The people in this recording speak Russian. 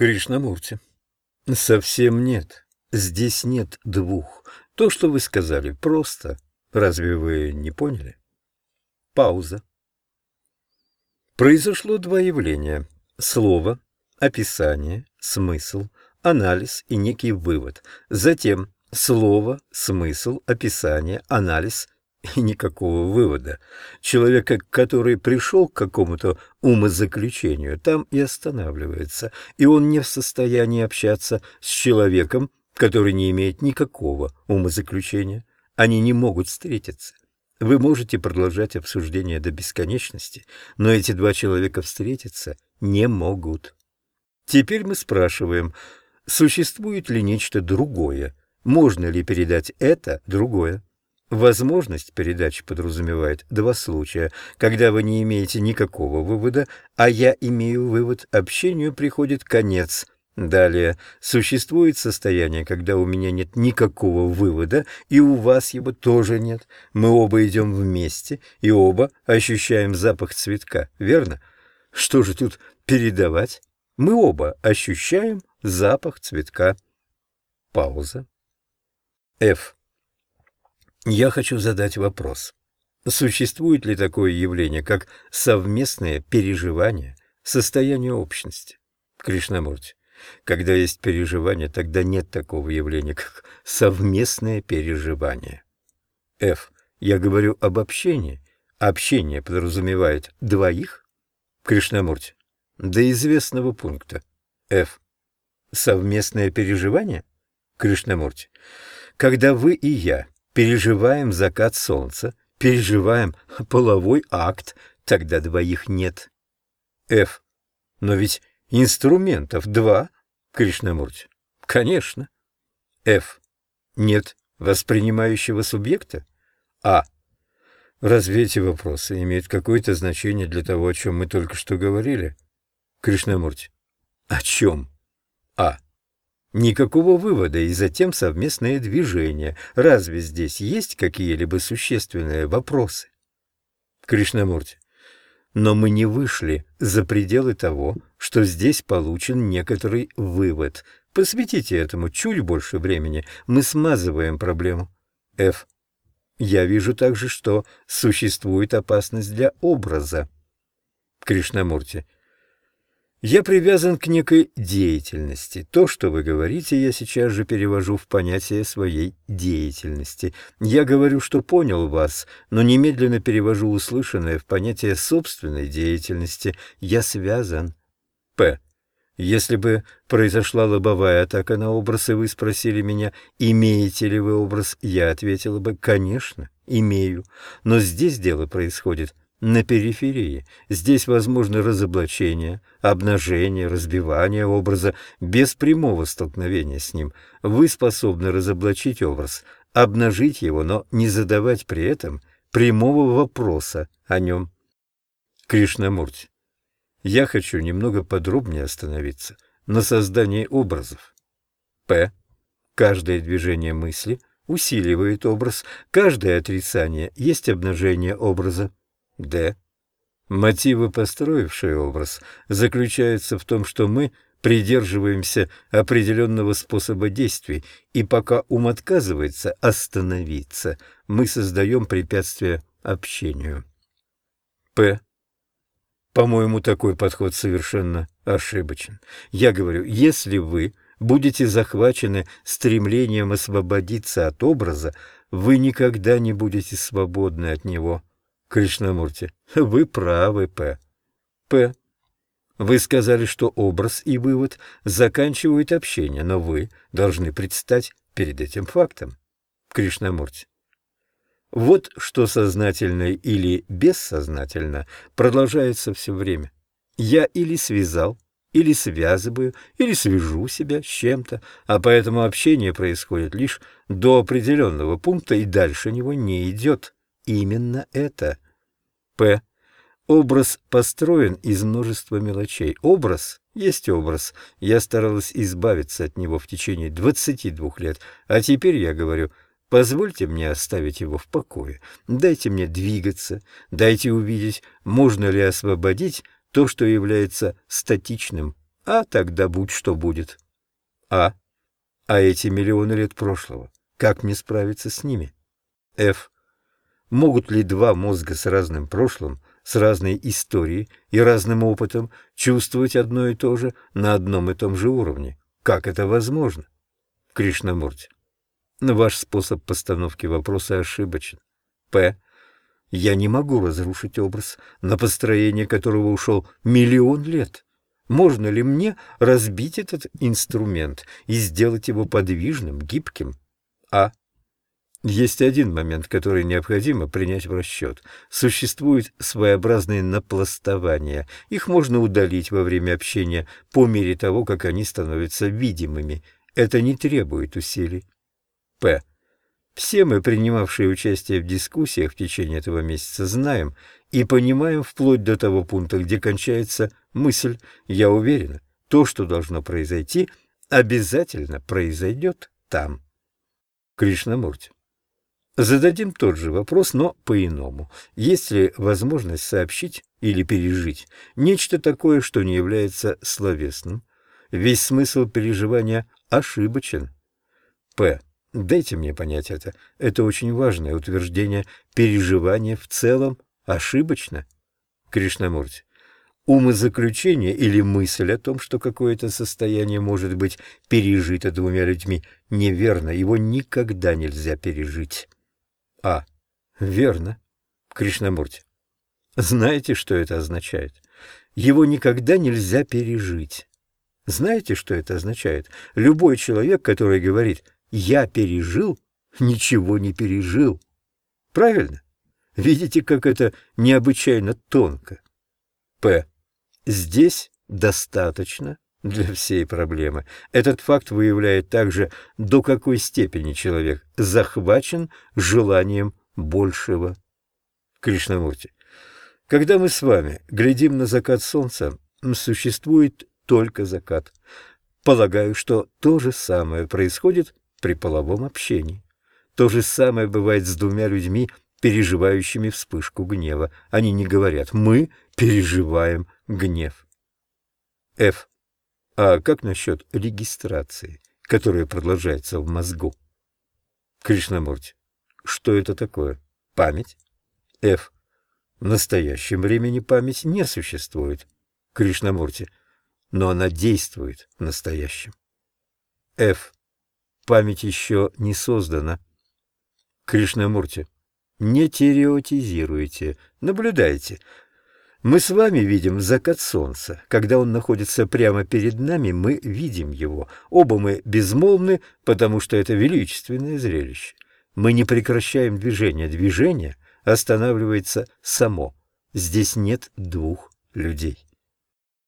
Кришнамурти. Совсем нет. Здесь нет двух. То, что вы сказали, просто. Разве вы не поняли? Пауза. Произошло два явления. Слово, описание, смысл, анализ и некий вывод. Затем слово, смысл, описание, анализ и никакого вывода. Человек, который пришел к какому-то умозаключению, там и останавливается, и он не в состоянии общаться с человеком, который не имеет никакого умозаключения. Они не могут встретиться. Вы можете продолжать обсуждение до бесконечности, но эти два человека встретиться не могут. Теперь мы спрашиваем, существует ли нечто другое, можно ли передать это другое. Возможность передачи подразумевает два случая. Когда вы не имеете никакого вывода, а я имею вывод, общению приходит конец. Далее, существует состояние, когда у меня нет никакого вывода, и у вас его тоже нет. Мы оба идем вместе, и оба ощущаем запах цветка, верно? Что же тут передавать? Мы оба ощущаем запах цветка. Пауза. Ф. Я хочу задать вопрос. Существует ли такое явление, как совместное переживание состояния общности? Кришнамурти. Когда есть переживание, тогда нет такого явления, как совместное переживание. Ф. Я говорю об общении. Общение подразумевает двоих? Кришнамурти. До известного пункта. Ф. Совместное переживание? Кришнамурти. Когда вы и я переживаем закат солнца, переживаем половой акт, тогда двоих нет. Ф. Но ведь инструментов два, Кришнамурти. Конечно. Ф. Нет воспринимающего субъекта? А. Разве эти вопросы имеют какое-то значение для того, о чем мы только что говорили? Кришнамурти. О чем? А. Никакого вывода, и затем совместное движение. Разве здесь есть какие-либо существенные вопросы? Кришнамурти. Но мы не вышли за пределы того, что здесь получен некоторый вывод. Посвятите этому чуть больше времени, мы смазываем проблему. Ф. Я вижу также, что существует опасность для образа. Кришнамурти. Я привязан к некой деятельности. То, что вы говорите, я сейчас же перевожу в понятие своей деятельности. Я говорю, что понял вас, но немедленно перевожу услышанное в понятие собственной деятельности. Я связан. П. Если бы произошла лобовая атака на образ, и вы спросили меня, имеете ли вы образ, я ответила бы, конечно, имею. Но здесь дело происходит на периферии. Здесь возможно разоблачение, обнажение, разбивание образа без прямого столкновения с ним. Вы способны разоблачить образ, обнажить его, но не задавать при этом прямого вопроса о нем. Кришнамурти, я хочу немного подробнее остановиться на создании образов. П. Каждое движение мысли усиливает образ, каждое отрицание есть обнажение образа. Д. Мотивы, построившие образ, заключаются в том, что мы придерживаемся определенного способа действий, и пока ум отказывается остановиться, мы создаем препятствие общению. П. По-моему, такой подход совершенно ошибочен. Я говорю, если вы будете захвачены стремлением освободиться от образа, вы никогда не будете свободны от него. Кришнамурти, вы правы, П. П. Вы сказали, что образ и вывод заканчивают общение, но вы должны предстать перед этим фактом. Кришнамурти. Вот что сознательно или бессознательно продолжается все время. Я или связал, или связываю, или свяжу себя с чем-то, а поэтому общение происходит лишь до определенного пункта и дальше него не идет именно это. П. Образ построен из множества мелочей. Образ есть образ. Я старалась избавиться от него в течение 22 лет, а теперь я говорю, позвольте мне оставить его в покое. Дайте мне двигаться, дайте увидеть, можно ли освободить то, что является статичным А тогда будь что будет. А. А эти миллионы лет прошлого, как мне справиться с ними? Ф. Могут ли два мозга с разным прошлым, с разной историей и разным опытом чувствовать одно и то же на одном и том же уровне? Как это возможно? Кришнамурти. Ваш способ постановки вопроса ошибочен. П. Я не могу разрушить образ, на построение которого ушел миллион лет. Можно ли мне разбить этот инструмент и сделать его подвижным, гибким? А. Есть один момент, который необходимо принять в расчет. Существуют своеобразные напластования. Их можно удалить во время общения по мере того, как они становятся видимыми. Это не требует усилий. П. Все мы, принимавшие участие в дискуссиях в течение этого месяца, знаем и понимаем вплоть до того пункта, где кончается мысль. Я уверена, то, что должно произойти, обязательно произойдет там. Кришнамурти. Зададим тот же вопрос, но по-иному. Есть ли возможность сообщить или пережить нечто такое, что не является словесным? Весь смысл переживания ошибочен. П. Дайте мне понять это. Это очень важное утверждение. Переживание в целом ошибочно. Кришнамурти. Умозаключение или мысль о том, что какое-то состояние может быть пережито двумя людьми, неверно. Его никогда нельзя пережить. А. Верно. Кришнамурти. Знаете, что это означает? Его никогда нельзя пережить. Знаете, что это означает? Любой человек, который говорит «я пережил», ничего не пережил. Правильно? Видите, как это необычайно тонко? П. Здесь достаточно для всей проблемы. Этот факт выявляет также, до какой степени человек захвачен желанием большего. Кришнамурти. Когда мы с вами глядим на закат солнца, существует только закат. Полагаю, что то же самое происходит при половом общении. То же самое бывает с двумя людьми, переживающими вспышку гнева. Они не говорят «мы переживаем гнев». Ф. А как насчет регистрации, которая продолжается в мозгу? Кришнамурти. Что это такое? Память? Ф. В настоящем времени память не существует. Кришнамурти. Но она действует в настоящем. Ф. Память еще не создана. Кришнамурти. Не теоретизируйте, наблюдайте. Мы с вами видим закат солнца. Когда он находится прямо перед нами, мы видим его. Оба мы безмолвны, потому что это величественное зрелище. Мы не прекращаем движение. Движение останавливается само. Здесь нет двух людей.